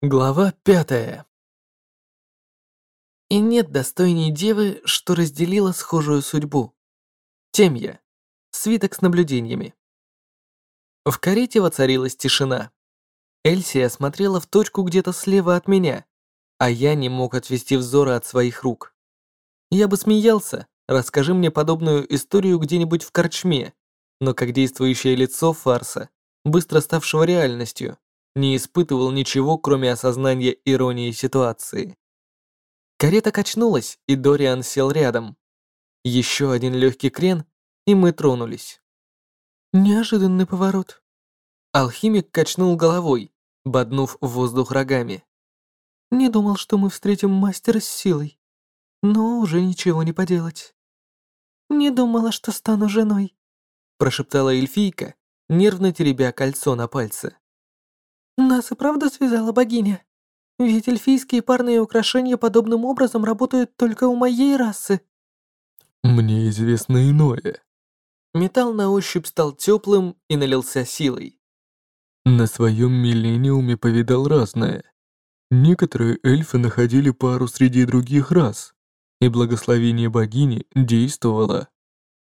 Глава пятая. И нет достойней девы, что разделила схожую судьбу. Темья. Свиток с наблюдениями. В карете воцарилась тишина. Эльсия смотрела в точку где-то слева от меня, а я не мог отвести взоры от своих рук. Я бы смеялся, расскажи мне подобную историю где-нибудь в корчме, но как действующее лицо фарса, быстро ставшего реальностью, не испытывал ничего, кроме осознания иронии ситуации. Карета качнулась, и Дориан сел рядом. Еще один легкий крен, и мы тронулись. Неожиданный поворот. Алхимик качнул головой, боднув в воздух рогами. Не думал, что мы встретим мастера с силой. Но уже ничего не поделать. Не думала, что стану женой, прошептала эльфийка, нервно теребя кольцо на пальце. Нас и правда связала богиня. Ведь эльфийские парные украшения подобным образом работают только у моей расы. Мне известно иное. Металл на ощупь стал теплым и налился силой. На своем миллениуме повидал разное. Некоторые эльфы находили пару среди других рас, и благословение богини действовало,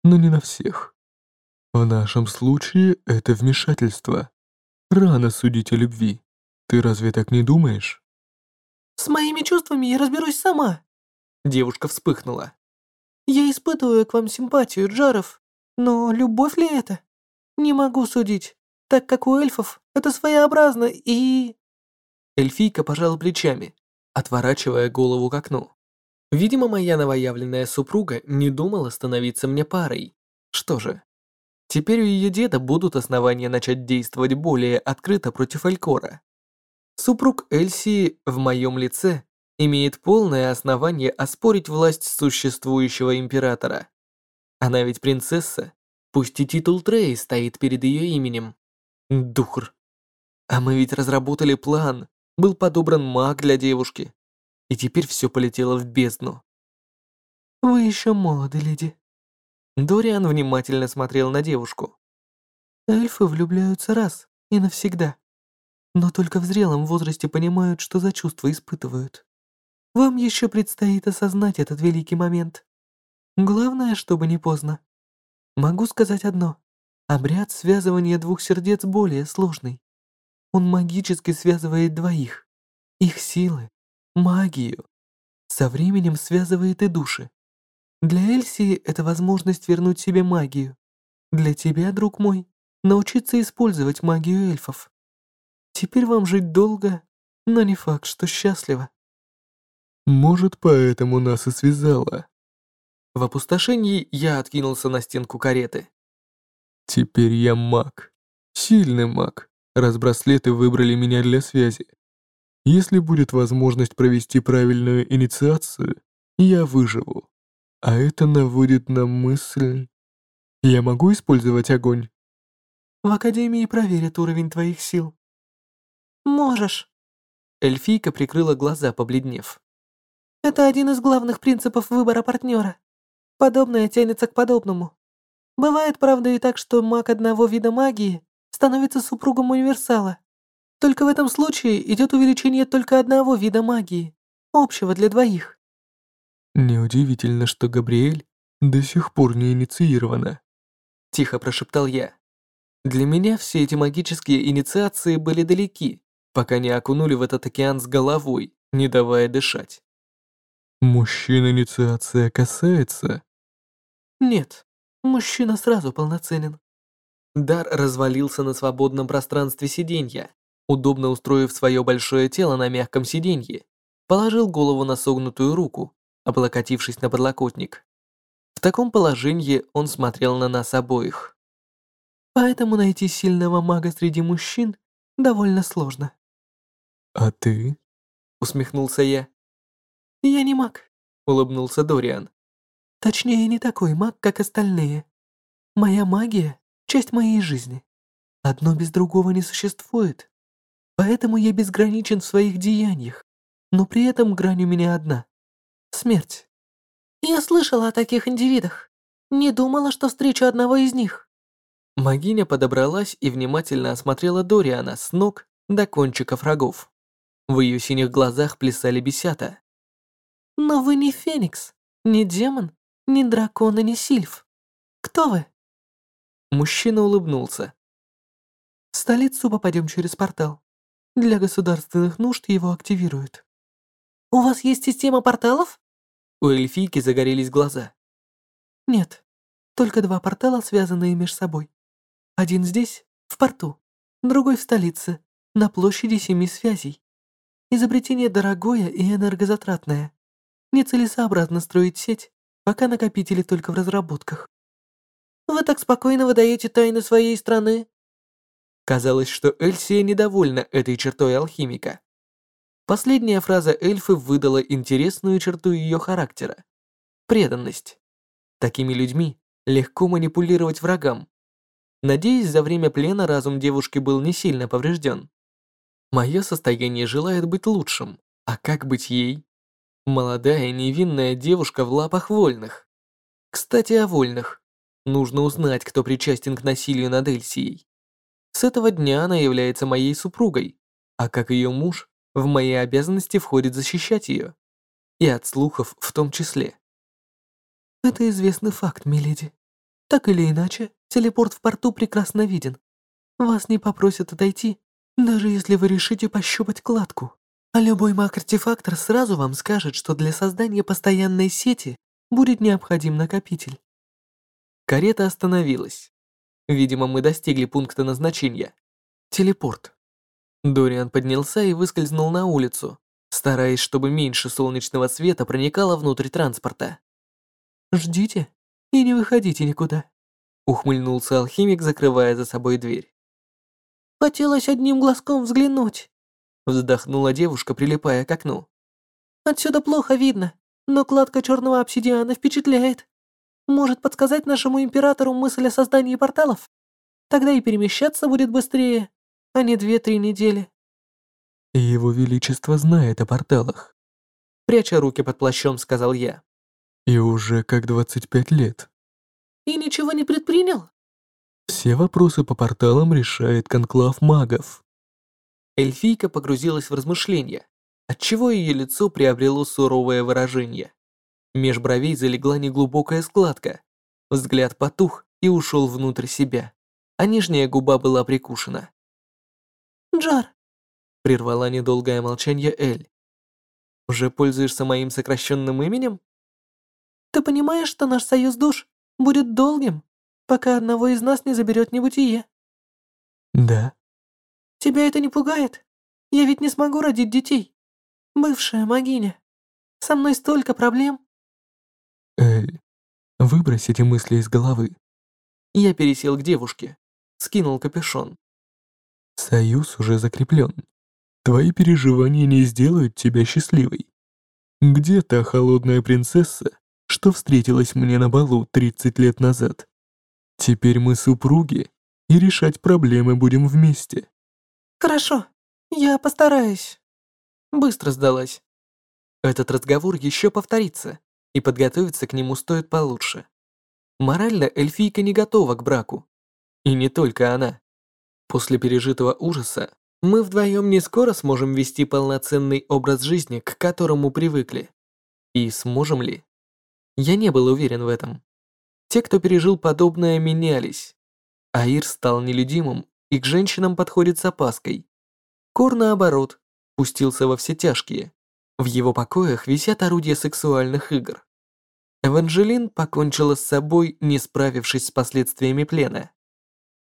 но не на всех. В нашем случае это вмешательство. Рано судить о любви. Ты разве так не думаешь? С моими чувствами я разберусь сама. Девушка вспыхнула. Я испытываю к вам симпатию, Джаров, но любовь ли это? Не могу судить, так как у эльфов это своеобразно и... Эльфийка пожала плечами, отворачивая голову к окну. Видимо, моя новоявленная супруга не думала становиться мне парой. Что же, Теперь у ее деда будут основания начать действовать более открыто против Элькора. Супруг Эльсии в моем лице имеет полное основание оспорить власть существующего императора. Она ведь принцесса, пусть и титул Трей стоит перед ее именем. Духр. А мы ведь разработали план, был подобран маг для девушки. И теперь все полетело в бездну. Вы еще молоды, леди. Дориан внимательно смотрел на девушку. Эльфы влюбляются раз и навсегда. Но только в зрелом возрасте понимают, что за чувства испытывают. Вам еще предстоит осознать этот великий момент. Главное, чтобы не поздно. Могу сказать одно. Обряд связывания двух сердец более сложный. Он магически связывает двоих. Их силы, магию. Со временем связывает и души. Для Эльсии это возможность вернуть себе магию. Для тебя, друг мой, научиться использовать магию эльфов. Теперь вам жить долго, но не факт, что счастливо. Может, поэтому нас и связала. В опустошении я откинулся на стенку кареты. Теперь я маг. Сильный маг, раз браслеты выбрали меня для связи. Если будет возможность провести правильную инициацию, я выживу. А это наводит на мысль... Я могу использовать огонь? В Академии проверят уровень твоих сил. Можешь. Эльфийка прикрыла глаза, побледнев. Это один из главных принципов выбора партнера. Подобное тянется к подобному. Бывает, правда, и так, что маг одного вида магии становится супругом универсала. Только в этом случае идет увеличение только одного вида магии, общего для двоих. Неудивительно, что Габриэль до сих пор не инициирована. Тихо прошептал я. Для меня все эти магические инициации были далеки, пока не окунули в этот океан с головой, не давая дышать. Мужчин инициация касается? Нет, мужчина сразу полноценен. Дар развалился на свободном пространстве сиденья, удобно устроив свое большое тело на мягком сиденье, положил голову на согнутую руку облокотившись на подлокотник. В таком положении он смотрел на нас обоих. Поэтому найти сильного мага среди мужчин довольно сложно. «А ты?» — усмехнулся я. «Я не маг», — улыбнулся Дориан. «Точнее, не такой маг, как остальные. Моя магия — часть моей жизни. Одно без другого не существует. Поэтому я безграничен в своих деяниях, но при этом грань у меня одна смерть. Я слышала о таких индивидах. Не думала, что встречу одного из них. Магиня подобралась и внимательно осмотрела Дориана с ног до кончиков рогов. В ее синих глазах плясали бесята. «Но вы не Феникс, не демон, не дракон и не сильф. Кто вы?» Мужчина улыбнулся. «В столицу попадем через портал. Для государственных нужд его активируют». «У вас есть система порталов?» У эльфийки загорелись глаза. «Нет, только два портала, связанные между собой. Один здесь, в порту, другой в столице, на площади семи связей. Изобретение дорогое и энергозатратное. Нецелесообразно строить сеть, пока накопители только в разработках. Вы так спокойно выдаете тайны своей страны. Казалось, что Эльсия недовольна этой чертой алхимика. Последняя фраза эльфы выдала интересную черту ее характера – преданность. Такими людьми легко манипулировать врагам. Надеюсь, за время плена разум девушки был не сильно поврежден. Мое состояние желает быть лучшим, а как быть ей? Молодая невинная девушка в лапах вольных. Кстати, о вольных. Нужно узнать, кто причастен к насилию над Эльсией. С этого дня она является моей супругой, а как ее муж, в мои обязанности входит защищать ее. И от слухов в том числе. Это известный факт, миледи. Так или иначе, телепорт в порту прекрасно виден. Вас не попросят отойти, даже если вы решите пощупать кладку. А любой маг-артефактор сразу вам скажет, что для создания постоянной сети будет необходим накопитель. Карета остановилась. Видимо, мы достигли пункта назначения. Телепорт. Дориан поднялся и выскользнул на улицу, стараясь, чтобы меньше солнечного света проникало внутрь транспорта. «Ждите и не выходите никуда», — ухмыльнулся алхимик, закрывая за собой дверь. «Хотелось одним глазком взглянуть», Вздохнула девушка, прилипая к окну. «Отсюда плохо видно, но кладка черного обсидиана впечатляет. Может подсказать нашему императору мысль о создании порталов? Тогда и перемещаться будет быстрее, а не две-три недели». «Его Величество знает о порталах», — пряча руки под плащом, сказал я. «И уже как 25 лет». «И ничего не предпринял?» «Все вопросы по порталам решает конклав магов». Эльфийка погрузилась в размышления, отчего ее лицо приобрело суровое выражение. Меж бровей залегла неглубокая складка. Взгляд потух и ушел внутрь себя, а нижняя губа была прикушена. «Джар!» — прервала недолгое молчание Эль. «Уже пользуешься моим сокращенным именем?» «Ты понимаешь, что наш союз душ будет долгим, пока одного из нас не заберет небытие?» «Да», Тебя это не пугает? Я ведь не смогу родить детей. Бывшая могиня. Со мной столько проблем. Эль, выбрось эти мысли из головы. Я пересел к девушке, скинул капюшон. Союз уже закреплен. Твои переживания не сделают тебя счастливой. Где та холодная принцесса, что встретилась мне на балу 30 лет назад? Теперь мы супруги, и решать проблемы будем вместе. «Хорошо, я постараюсь». Быстро сдалась. Этот разговор еще повторится, и подготовиться к нему стоит получше. Морально эльфийка не готова к браку. И не только она. После пережитого ужаса мы вдвоем не скоро сможем вести полноценный образ жизни, к которому привыкли. И сможем ли? Я не был уверен в этом. Те, кто пережил подобное, менялись. Аир стал нелюдимым и к женщинам подходит с опаской. Кор, наоборот, пустился во все тяжкие. В его покоях висят орудия сексуальных игр. Эванжелин покончила с собой, не справившись с последствиями плена.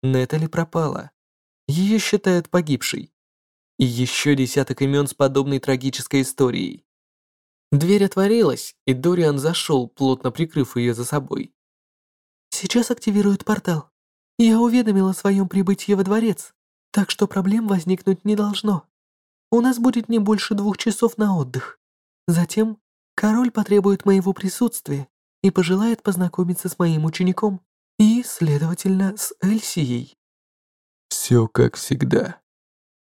Нетали пропала. Ее считают погибшей. И еще десяток имен с подобной трагической историей. Дверь отворилась, и Дориан зашел, плотно прикрыв ее за собой. «Сейчас активируют портал», я уведомила о своем прибытии во дворец, так что проблем возникнуть не должно. У нас будет не больше двух часов на отдых. Затем король потребует моего присутствия и пожелает познакомиться с моим учеником и, следовательно, с Эльсией. Все как всегда.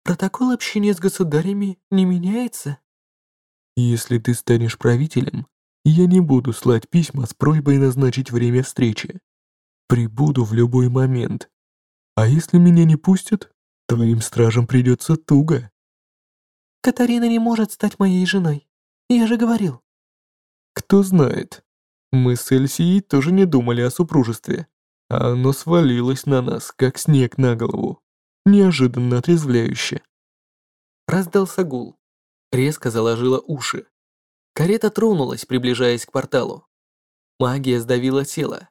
Протокол общения с государями не меняется. Если ты станешь правителем, я не буду слать письма с просьбой назначить время встречи. Прибуду в любой момент. А если меня не пустят, твоим стражам придется туго. Катарина не может стать моей женой. Я же говорил. Кто знает. Мы с Эльсией тоже не думали о супружестве, а оно свалилось на нас, как снег на голову. Неожиданно отрезвляюще. Раздался гул. Резко заложила уши. Карета тронулась, приближаясь к порталу. Магия сдавила тело.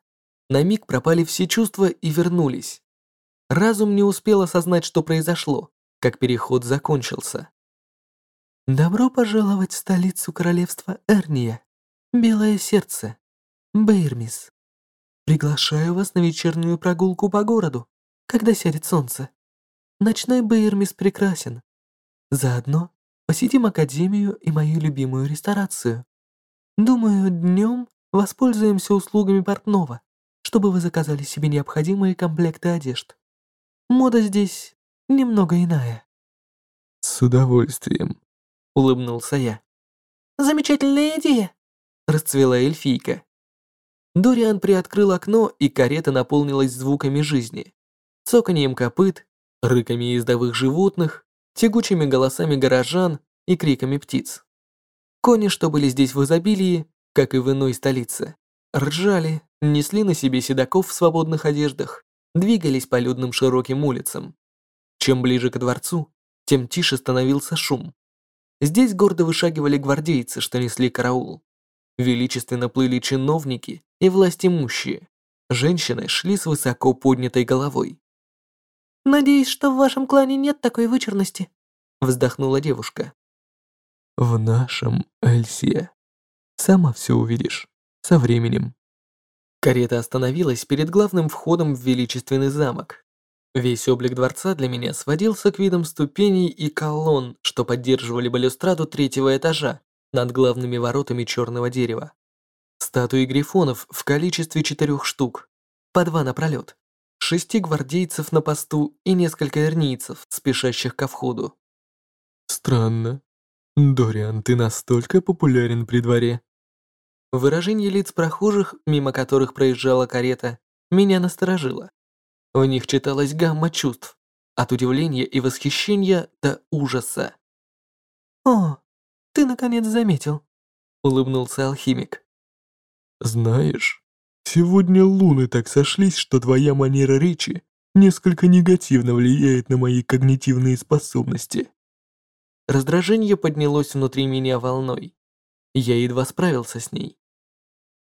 На миг пропали все чувства и вернулись. Разум не успел осознать, что произошло, как переход закончился. «Добро пожаловать в столицу королевства Эрния, Белое сердце, Бейрмис. Приглашаю вас на вечернюю прогулку по городу, когда сядет солнце. Ночной Бейрмис прекрасен. Заодно посетим академию и мою любимую ресторацию. Думаю, днем воспользуемся услугами портного, чтобы вы заказали себе необходимые комплекты одежд. Мода здесь немного иная. С удовольствием, улыбнулся я. Замечательная идея, расцвела эльфийка. Дориан приоткрыл окно, и карета наполнилась звуками жизни. Цоканьем копыт, рыками ездовых животных, тягучими голосами горожан и криками птиц. Кони, что были здесь в изобилии, как и в иной столице, ржали, несли на себе седаков в свободных одеждах, двигались по людным широким улицам. Чем ближе к дворцу, тем тише становился шум. Здесь гордо вышагивали гвардейцы, что несли караул. Величественно плыли чиновники и властимущие. Женщины шли с высоко поднятой головой. «Надеюсь, что в вашем клане нет такой вычурности», вздохнула девушка. «В нашем, Эльсия. Сама все увидишь. Со временем». Карета остановилась перед главным входом в величественный замок. Весь облик дворца для меня сводился к видам ступеней и колонн, что поддерживали балюстраду третьего этажа над главными воротами черного дерева. Статуи грифонов в количестве четырех штук, по два напролет, шести гвардейцев на посту и несколько эрнийцев, спешащих ко входу. Странно. Дориан, ты настолько популярен при дворе. Выражение лиц прохожих, мимо которых проезжала карета, меня насторожило. В них читалась гамма чувств, от удивления и восхищения до ужаса. «О, ты наконец заметил», — улыбнулся алхимик. «Знаешь, сегодня луны так сошлись, что твоя манера речи несколько негативно влияет на мои когнитивные способности». Раздражение поднялось внутри меня волной. Я едва справился с ней.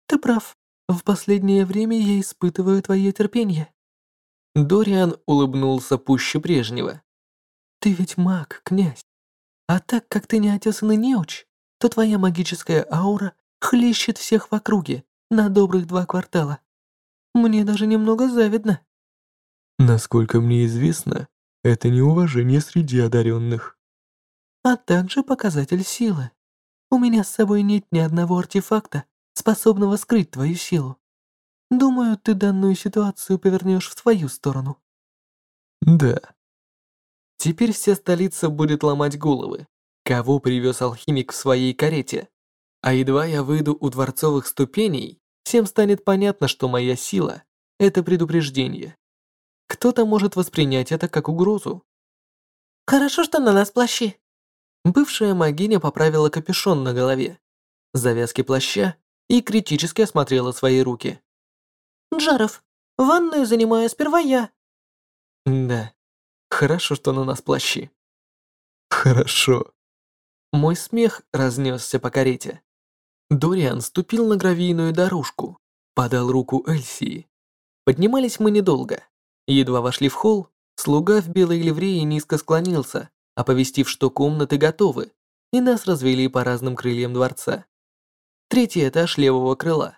«Ты прав. В последнее время я испытываю твое терпение». Дориан улыбнулся пуще прежнего. «Ты ведь маг, князь. А так как ты неотесанный неуч, то твоя магическая аура хлещет всех в округе на добрых два квартала. Мне даже немного завидно». Насколько мне известно, это неуважение среди одаренных. А также показатель силы. У меня с собой нет ни одного артефакта, способного скрыть твою силу. Думаю, ты данную ситуацию повернешь в свою сторону. Да. Теперь вся столица будет ломать головы. Кого привез алхимик в своей карете? А едва я выйду у дворцовых ступеней, всем станет понятно, что моя сила — это предупреждение. Кто-то может воспринять это как угрозу. «Хорошо, что на нас плащи». Бывшая магиня поправила капюшон на голове, завязки плаща и критически осмотрела свои руки. «Джаров, ванную занимаю сперва я». «Да, хорошо, что на нас плащи». «Хорошо». Мой смех разнесся по карете. Дориан ступил на гравийную дорожку, подал руку Эльсии. Поднимались мы недолго. Едва вошли в холл, слуга в белой ливрее низко склонился, оповестив, что комнаты готовы, и нас развели по разным крыльям дворца. Третий этаж левого крыла.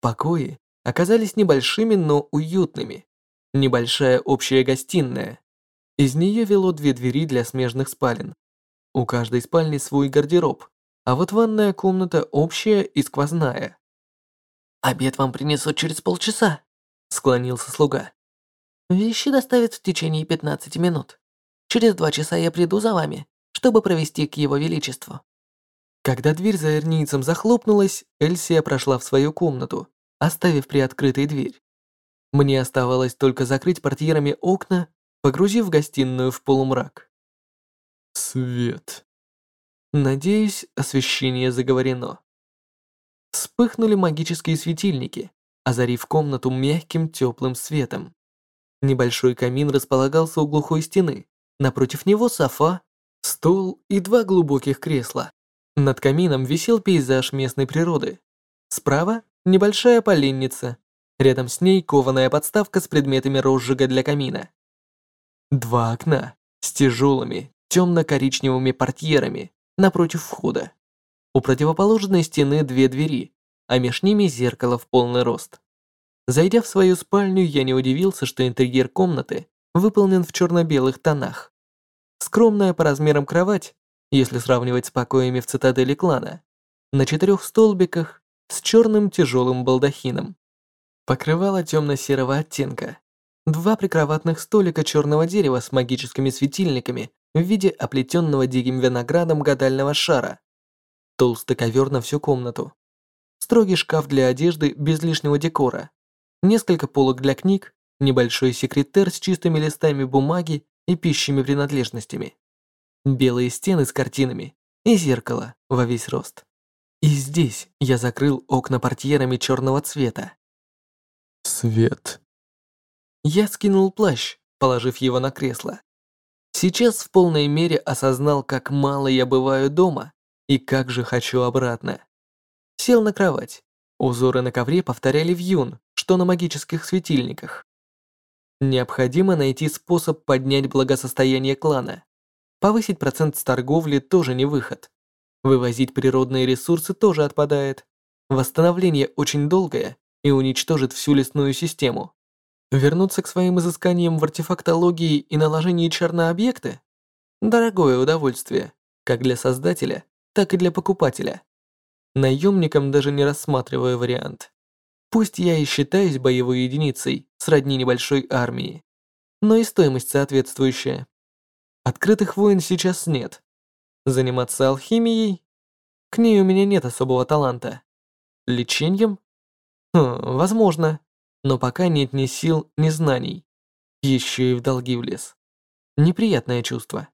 Покои оказались небольшими, но уютными. Небольшая общая гостиная. Из нее вело две двери для смежных спален. У каждой спальни свой гардероб, а вот ванная комната общая и сквозная. «Обед вам принесут через полчаса», — склонился слуга. «Вещи доставят в течение 15 минут. Через два часа я приду за вами, чтобы провести к его величеству». Когда дверь за эрнийцем захлопнулась, Эльсия прошла в свою комнату, оставив приоткрытой дверь. Мне оставалось только закрыть портьерами окна, погрузив гостиную в полумрак. Свет. Надеюсь, освещение заговорено. Вспыхнули магические светильники, озарив комнату мягким теплым светом. Небольшой камин располагался у глухой стены. Напротив него софа, стол и два глубоких кресла. Над камином висел пейзаж местной природы. Справа – небольшая поленница. Рядом с ней кованая подставка с предметами розжига для камина. Два окна с тяжелыми темно-коричневыми портьерами напротив входа. У противоположной стены две двери, а меж ними зеркало в полный рост. Зайдя в свою спальню, я не удивился, что интерьер комнаты выполнен в черно-белых тонах. Скромная по размерам кровать, если сравнивать с покоями в цитадели клана, на четырех столбиках с черным тяжелым балдахином. Покрывало темно-серого оттенка. Два прикроватных столика черного дерева с магическими светильниками в виде оплетенного диким виноградом гадального шара. Толстый ковер на всю комнату строгий шкаф для одежды без лишнего декора, несколько полок для книг, небольшой секретер с чистыми листами бумаги и пищими принадлежностями, белые стены с картинами и зеркало во весь рост. И здесь я закрыл окна портьерами черного цвета. Свет. Я скинул плащ, положив его на кресло. Сейчас в полной мере осознал, как мало я бываю дома и как же хочу обратно. Сел на кровать. Узоры на ковре повторяли вьюн, что на магических светильниках. Необходимо найти способ поднять благосостояние клана. Повысить процент с торговли тоже не выход. Вывозить природные ресурсы тоже отпадает. Восстановление очень долгое и уничтожит всю лесную систему. Вернуться к своим изысканиям в артефактологии и наложении чар на объекты? Дорогое удовольствие, как для создателя, так и для покупателя наемникам даже не рассматривая вариант. Пусть я и считаюсь боевой единицей, сродни небольшой армии, но и стоимость соответствующая. Открытых войн сейчас нет. Заниматься алхимией? К ней у меня нет особого таланта. Лечением? Хм, возможно, но пока нет ни сил, ни знаний. Еще и в долги влез. Неприятное чувство.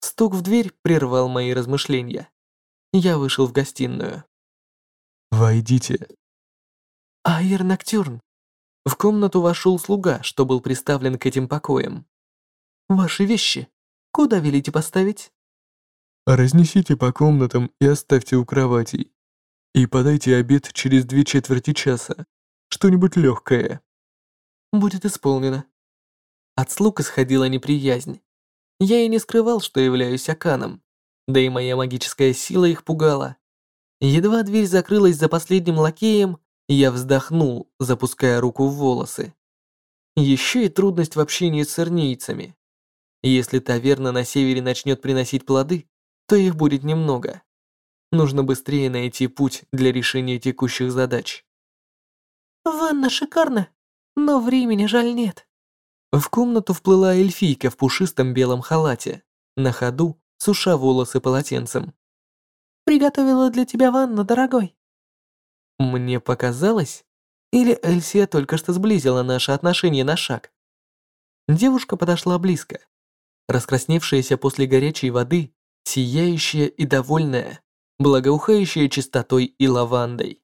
Стук в дверь прервал мои размышления. Я вышел в гостиную. «Войдите». «Айр Ноктюрн». В комнату вошел слуга, что был приставлен к этим покоям. «Ваши вещи. Куда велите поставить?» «Разнесите по комнатам и оставьте у кроватей. И подайте обед через две четверти часа. Что-нибудь легкое». «Будет исполнено». От слуг исходила неприязнь. Я и не скрывал, что являюсь Аканом, да и моя магическая сила их пугала. Едва дверь закрылась за последним лакеем, я вздохнул, запуская руку в волосы. Еще и трудность в общении с сырнейцами. Если таверна на севере начнет приносить плоды, то их будет немного. Нужно быстрее найти путь для решения текущих задач. «Ванна шикарна, но времени жаль нет». В комнату вплыла эльфийка в пушистом белом халате. На ходу суша волосы полотенцем. «Приготовила для тебя ванну, дорогой». Мне показалось, или Эльсия только что сблизила наши отношения на шаг. Девушка подошла близко, раскрасневшаяся после горячей воды, сияющая и довольная, благоухающая чистотой и лавандой.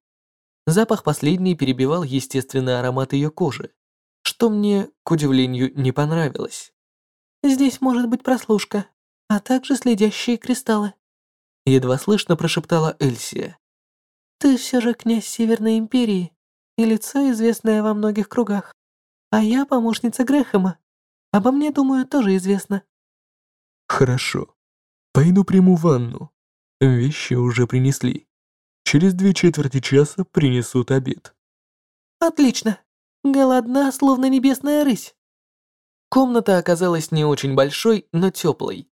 Запах последней перебивал естественный аромат ее кожи, что мне, к удивлению, не понравилось. «Здесь может быть прослушка», а также следящие кристаллы», — едва слышно прошептала Эльсия. «Ты все же князь Северной Империи и лицо, известное во многих кругах, а я помощница Грэхэма. Обо мне, думаю, тоже известно». «Хорошо. Пойду приму ванну. Вещи уже принесли. Через две четверти часа принесут обед». «Отлично. Голодна, словно небесная рысь». Комната оказалась не очень большой, но теплой.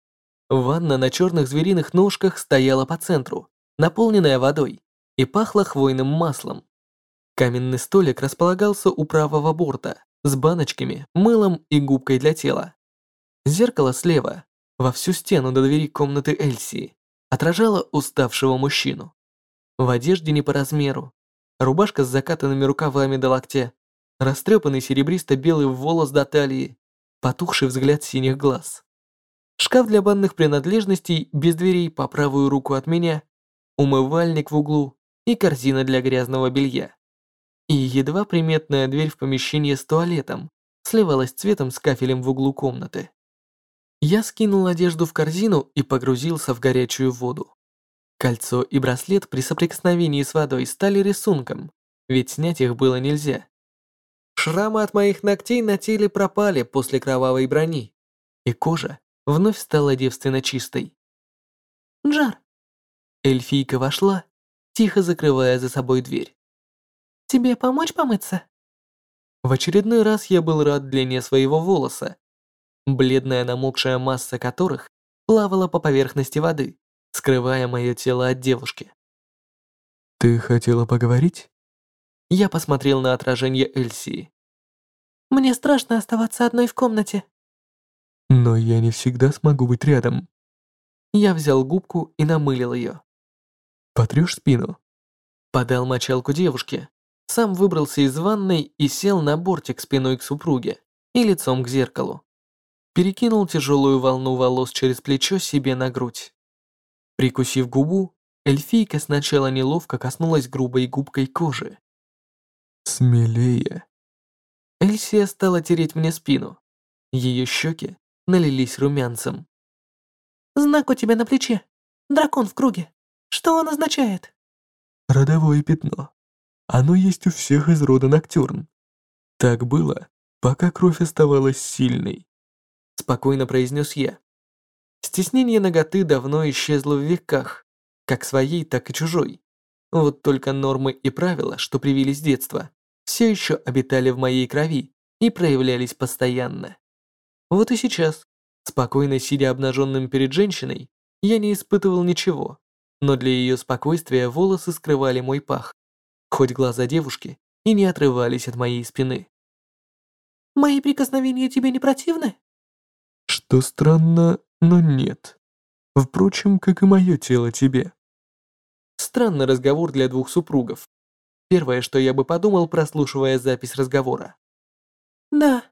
Ванна на черных звериных ножках стояла по центру, наполненная водой, и пахла хвойным маслом. Каменный столик располагался у правого борта, с баночками, мылом и губкой для тела. Зеркало слева, во всю стену до двери комнаты Эльсии, отражало уставшего мужчину. В одежде не по размеру, рубашка с закатанными рукавами до локтя, растрепанный серебристо-белый волос до талии, потухший взгляд синих глаз. шкаф для банных принадлежностей без дверей по правую руку от меня, умывальник в углу и корзина для грязного белья. И едва приметная дверь в помещение с туалетом сливалась цветом с кафелем в углу комнаты. Я скинул одежду в корзину и погрузился в горячую воду. Кольцо и браслет при соприкосновении с водой стали рисунком, ведь снять их было нельзя. Шрамы от моих ногтей на теле пропали после кровавой брони, и кожа вновь стала девственно чистой. «Джар!» Эльфийка вошла, тихо закрывая за собой дверь. «Тебе помочь помыться?» В очередной раз я был рад длине своего волоса, бледная намокшая масса которых плавала по поверхности воды, скрывая мое тело от девушки. «Ты хотела поговорить?» Я посмотрел на отражение Эльсии. «Мне страшно оставаться одной в комнате». «Но я не всегда смогу быть рядом». Я взял губку и намылил ее. «Потрешь спину?» Подал мочалку девушке. Сам выбрался из ванной и сел на бортик спиной к супруге и лицом к зеркалу. Перекинул тяжелую волну волос через плечо себе на грудь. Прикусив губу, эльфийка сначала неловко коснулась грубой губкой кожи. «Смелее». Эльсия стала тереть мне спину. Ее щеки налились румянцем. «Знак у тебя на плече. Дракон в круге. Что он означает?» «Родовое пятно. Оно есть у всех из рода Ноктюрн. Так было, пока кровь оставалась сильной. Спокойно произнес я. Стеснение ноготы давно исчезло в веках, как своей, так и чужой. Вот только нормы и правила, что привились с детства, все еще обитали в моей крови и проявлялись постоянно. Вот и сейчас, спокойно сидя обнаженным перед женщиной, я не испытывал ничего, но для ее спокойствия волосы скрывали мой пах, хоть глаза девушки и не отрывались от моей спины. «Мои прикосновения тебе не противны?» Что странно, но нет. Впрочем, как и мое тело тебе. Странный разговор для двух супругов. Первое, что я бы подумал, прослушивая запись разговора. «Да,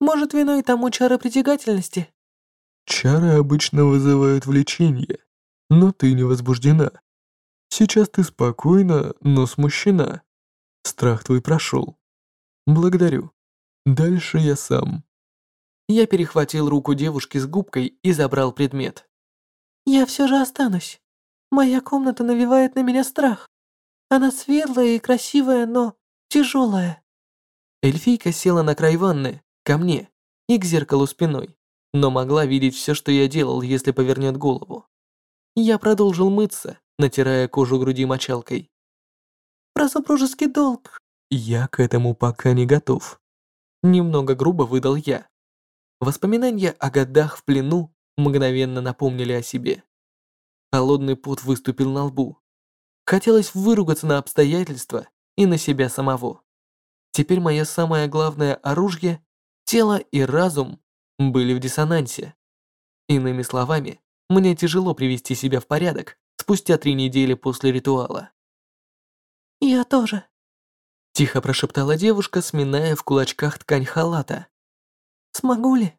может, виной тому чары притягательности?» Чары обычно вызывают влечение, но ты не возбуждена. Сейчас ты спокойна, но смущена. Страх твой прошел. Благодарю. Дальше я сам. Я перехватил руку девушки с губкой и забрал предмет. «Я все же останусь. Моя комната навевает на меня страх. Она светлая и красивая, но тяжелая». Эльфийка села на край ванны, ко мне, и к зеркалу спиной, но могла видеть все, что я делал, если повернет голову. Я продолжил мыться, натирая кожу груди мочалкой. «Про супружеский долг». «Я к этому пока не готов». Немного грубо выдал я. Воспоминания о годах в плену мгновенно напомнили о себе. Холодный пот выступил на лбу. Хотелось выругаться на обстоятельства и на себя самого. Теперь мое самое главное оружие, тело и разум, были в диссонансе. Иными словами, мне тяжело привести себя в порядок спустя три недели после ритуала. «Я тоже», – тихо прошептала девушка, сминая в кулачках ткань халата. «Смогу ли?»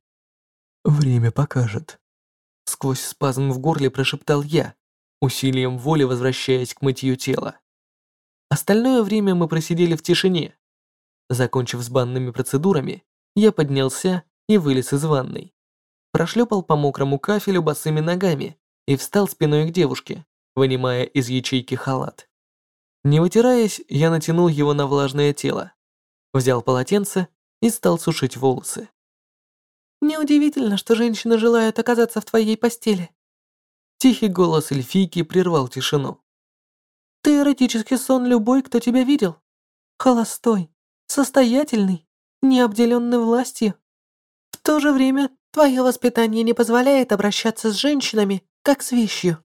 «Время покажет», – сквозь спазм в горле прошептал я, усилием воли возвращаясь к мытью тела. Остальное время мы просидели в тишине. Закончив с банными процедурами, я поднялся и вылез из ванной прошлепал по мокрому кафелю босыми ногами и встал спиной к девушке, вынимая из ячейки халат. Не вытираясь, я натянул его на влажное тело, взял полотенце и стал сушить волосы. «Неудивительно, что женщина желает оказаться в твоей постели». Тихий голос эльфийки прервал тишину. «Ты эротический сон любой, кто тебя видел. Холостой, состоятельный, необделенный властью. В то же время Твое воспитание не позволяет обращаться с женщинами, как с вещью.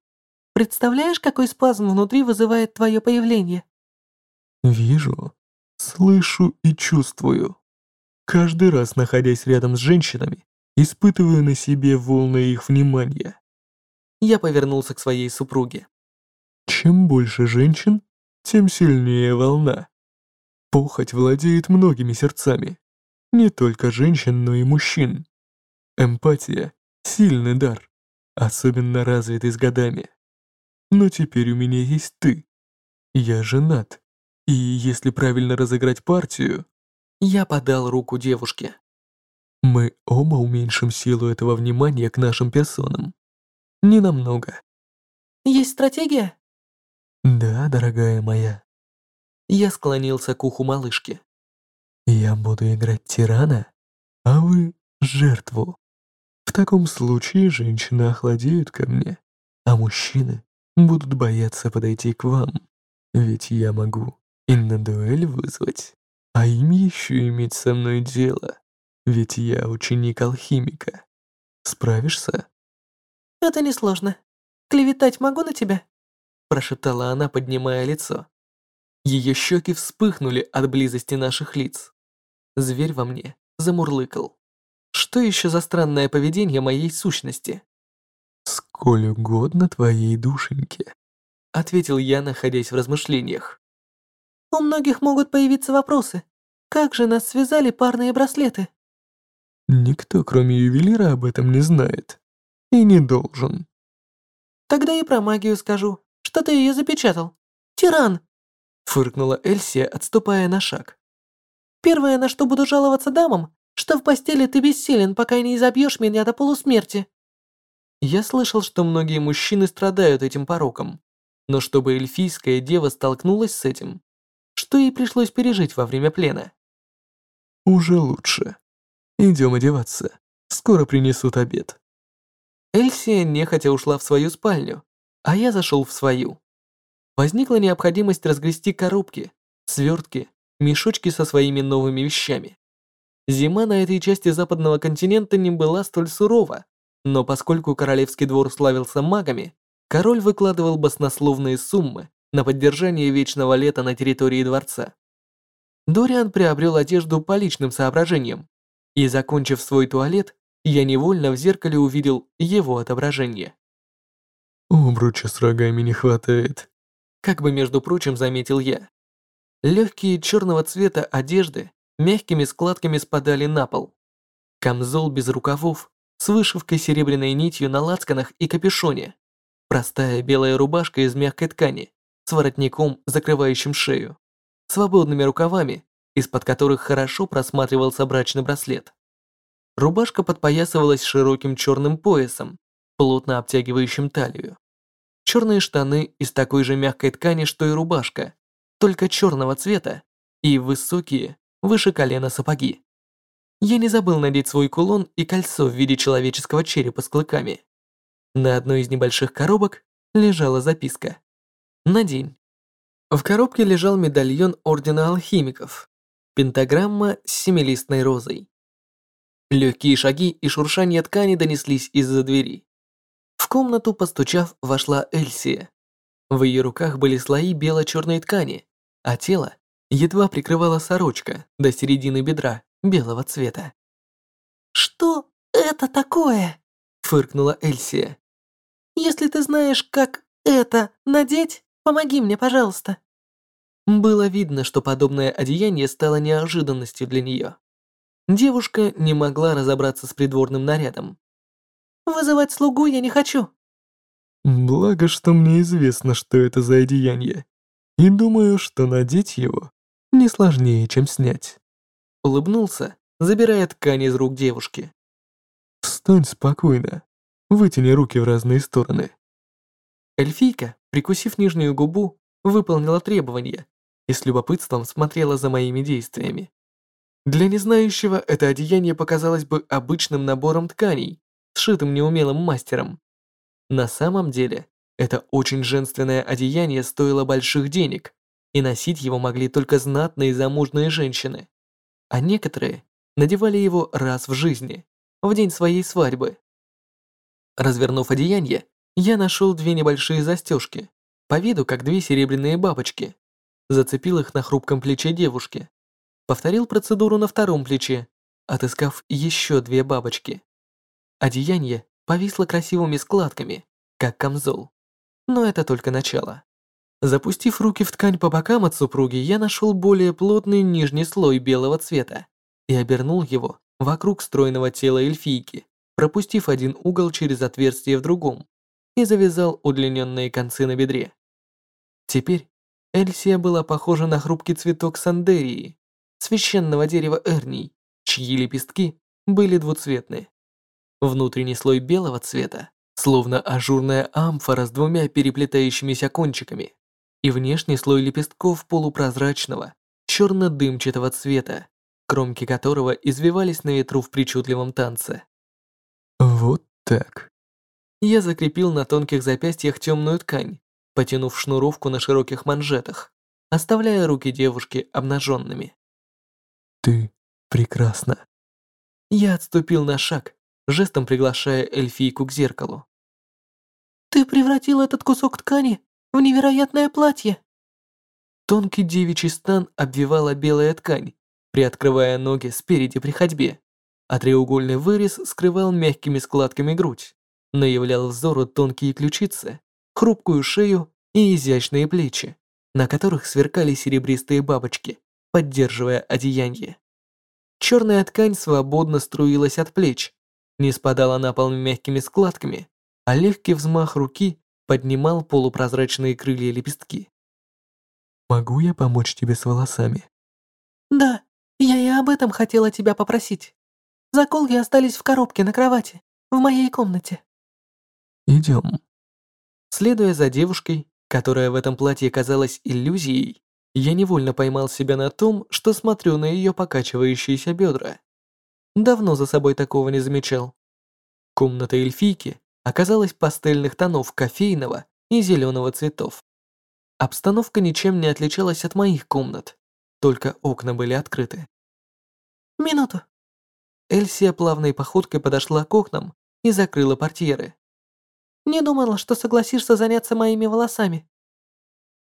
Представляешь, какой спазм внутри вызывает твое появление? Вижу, слышу и чувствую. Каждый раз, находясь рядом с женщинами, испытываю на себе волны их внимания. Я повернулся к своей супруге. Чем больше женщин, тем сильнее волна. Похоть владеет многими сердцами. Не только женщин, но и мужчин. Эмпатия Сильный дар, особенно развитый с годами. Но теперь у меня есть ты. Я женат, и если правильно разыграть партию... Я подал руку девушке. Мы оба уменьшим силу этого внимания к нашим персонам. Не намного. Есть стратегия? Да, дорогая моя. Я склонился к уху малышки. Я буду играть тирана, а вы — жертву. В таком случае женщины охладеют ко мне, а мужчины будут бояться подойти к вам. Ведь я могу и на дуэль вызвать, а им еще иметь со мной дело. Ведь я ученик алхимика. Справишься? Это несложно. Клеветать могу на тебя? Прошептала она, поднимая лицо. Ее щеки вспыхнули от близости наших лиц. Зверь во мне замурлыкал. Что еще за странное поведение моей сущности? «Сколь угодно твоей душеньке», — ответил я, находясь в размышлениях. «У многих могут появиться вопросы. Как же нас связали парные браслеты?» Никто, кроме ювелира, об этом не знает. И не должен. Тогда и про магию скажу. Что ты ее запечатал? Тиран! Фыркнула Эльсия, отступая на шаг. Первое, на что буду жаловаться дамам, что в постели ты бессилен, пока не изобьешь меня до полусмерти. Я слышал, что многие мужчины страдают этим пороком. Но чтобы эльфийская дева столкнулась с этим, что ей пришлось пережить во время плена? Уже лучше. Идем одеваться. Скоро принесут обед. Эльсия нехотя ушла в свою спальню, а я зашел в свою. Возникла необходимость разгрести коробки, свертки, мешочки со своими новыми вещами. Зима на этой части западного континента не была столь сурова, но поскольку королевский двор славился магами, король выкладывал баснословные суммы на поддержание вечного лета на территории дворца. Дориан приобрел одежду по личным соображениям, и, закончив свой туалет, я невольно в зеркале увидел его отображение. «Обруча с рогами не хватает», как бы между прочим заметил я. Легкие черного цвета одежды мягкими складками спадали на пол. Камзол без рукавов, с вышивкой серебряной нитью на лацканах и капюшоне. Простая белая рубашка из мягкой ткани, с воротником, закрывающим шею. Свободными рукавами, из-под которых хорошо просматривался брачный браслет. Рубашка подпоясывалась широким черным поясом, плотно обтягивающим талию. Черные штаны из такой же мягкой ткани, что и рубашка, только черного цвета, и высокие, выше колена сапоги. Я не забыл надеть свой кулон и кольцо в виде человеческого черепа с клыками. На одной из небольших коробок лежала записка. «Надень». В коробке лежал медальон Ордена Алхимиков, Пентаграмма с семилистной розой. Легкие шаги и шуршание ткани донеслись из-за двери. В комнату, постучав, вошла Эльсия. В ее руках были слои бело-черной ткани, а тело едва прикрывала сорочка до середины бедра белого цвета. «Что это такое?» – фыркнула Эльсия. «Если ты знаешь, как это надеть, помоги мне, пожалуйста». Было видно, что подобное одеяние стало неожиданностью для нее. Девушка не могла разобраться с придворным нарядом. «Вызывать слугу я не хочу». «Благо, что мне известно, что это за одеяние, и думаю, что надеть его не сложнее, чем снять». Улыбнулся, забирая ткань из рук девушки. «Встань спокойно, вытяни руки в разные стороны». Эльфийка, прикусив нижнюю губу, выполнила требование и с любопытством смотрела за моими действиями. Для незнающего это одеяние показалось бы обычным набором тканей, сшитым неумелым мастером. На самом деле, это очень женственное одеяние стоило больших денег, и носить его могли только знатные замужные женщины. А некоторые надевали его раз в жизни, в день своей свадьбы. Развернув одеяние, я нашел две небольшие застежки, по виду как две серебряные бабочки, зацепил их на хрупком плече девушки. Повторил процедуру на втором плече, отыскав еще две бабочки. Одеяние повисло красивыми складками, как камзол. Но это только начало. Запустив руки в ткань по бокам от супруги, я нашел более плотный нижний слой белого цвета и обернул его вокруг стройного тела эльфийки, пропустив один угол через отверстие в другом, и завязал удлиненные концы на бедре. Теперь Эльсия была похожа на хрупкий цветок сандерии, священного дерева Эрний, чьи лепестки были двуцветны. Внутренний слой белого цвета, словно ажурная амфора с двумя переплетающимися кончиками, и внешний слой лепестков полупрозрачного, черно-дымчатого цвета, кромки которого извивались на ветру в причудливом танце. Вот так. Я закрепил на тонких запястьях темную ткань, потянув шнуровку на широких манжетах, оставляя руки девушки обнаженными. Ты прекрасна. Я отступил на шаг, жестом приглашая эльфийку к зеркалу. «Ты превратил этот кусок ткани в невероятное платье!» Тонкий девичий стан обвивала белая ткань, приоткрывая ноги спереди при ходьбе, а треугольный вырез скрывал мягкими складками грудь, но являл взору тонкие ключицы, хрупкую шею и изящные плечи, на которых сверкали серебристые бабочки, поддерживая одеяние. Черная ткань свободно струилась от плеч, не спадала на пол мягкими складками, а легкий взмах руки поднимал полупрозрачные крылья лепестки. «Могу я помочь тебе с волосами?» «Да, я и об этом хотела тебя попросить. Заколки остались в коробке на кровати, в моей комнате». «Идем». Следуя за девушкой, которая в этом платье казалась иллюзией, я невольно поймал себя на том, что смотрю на ее покачивающиеся бедра. Давно за собой такого не замечал. Комната эльфийки оказалась пастельных тонов кофейного и зеленого цветов. Обстановка ничем не отличалась от моих комнат, только окна были открыты. «Минуту». Эльсия плавной походкой подошла к окнам и закрыла портьеры. «Не думала, что согласишься заняться моими волосами».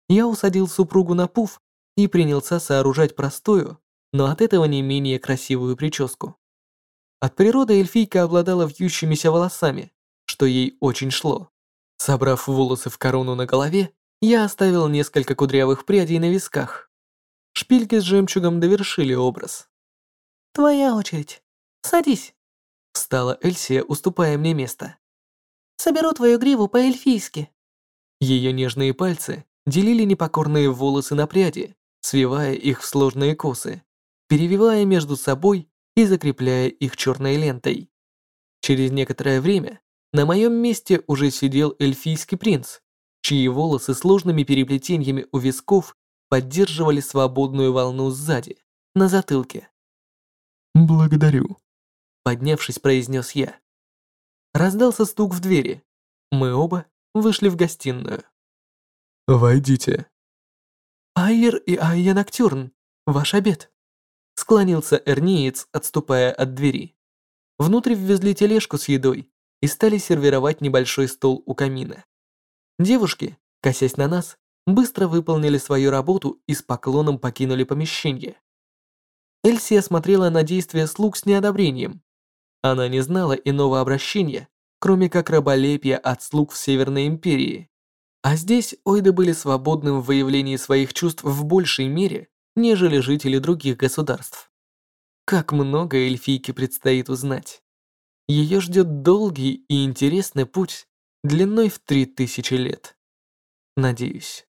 Я усадил супругу на пуф и принялся сооружать простую, но от этого не менее красивую прическу. От природы эльфийка обладала вьющимися волосами, что ей очень шло. Собрав волосы в корону на голове, я оставил несколько кудрявых прядей на висках. Шпильки с жемчугом довершили образ. «Твоя очередь. Садись», — встала Эльсия, уступая мне место. «Соберу твою гриву по-эльфийски». Ее нежные пальцы делили непокорные волосы на пряди, свивая их в сложные косы, перевивая между собой и закрепляя их черной лентой. Через некоторое время на моем месте уже сидел эльфийский принц, чьи волосы сложными переплетениями у висков поддерживали свободную волну сзади, на затылке. «Благодарю», — поднявшись, произнес я. Раздался стук в двери. Мы оба вышли в гостиную. «Войдите». «Айер и Айя Ноктюрн, ваш обед», — склонился Эрниец, отступая от двери. Внутрь ввезли тележку с едой и стали сервировать небольшой стол у камина. Девушки, косясь на нас, быстро выполнили свою работу и с поклоном покинули помещение. Эльсия смотрела на действия слуг с неодобрением. Она не знала иного обращения, кроме как раболепия от слуг в Северной Империи. А здесь ойды были свободны в выявлении своих чувств в большей мере, нежели жители других государств. Как много эльфийке предстоит узнать. Ее ждет долгий и интересный путь длиной в три тысячи лет. Надеюсь.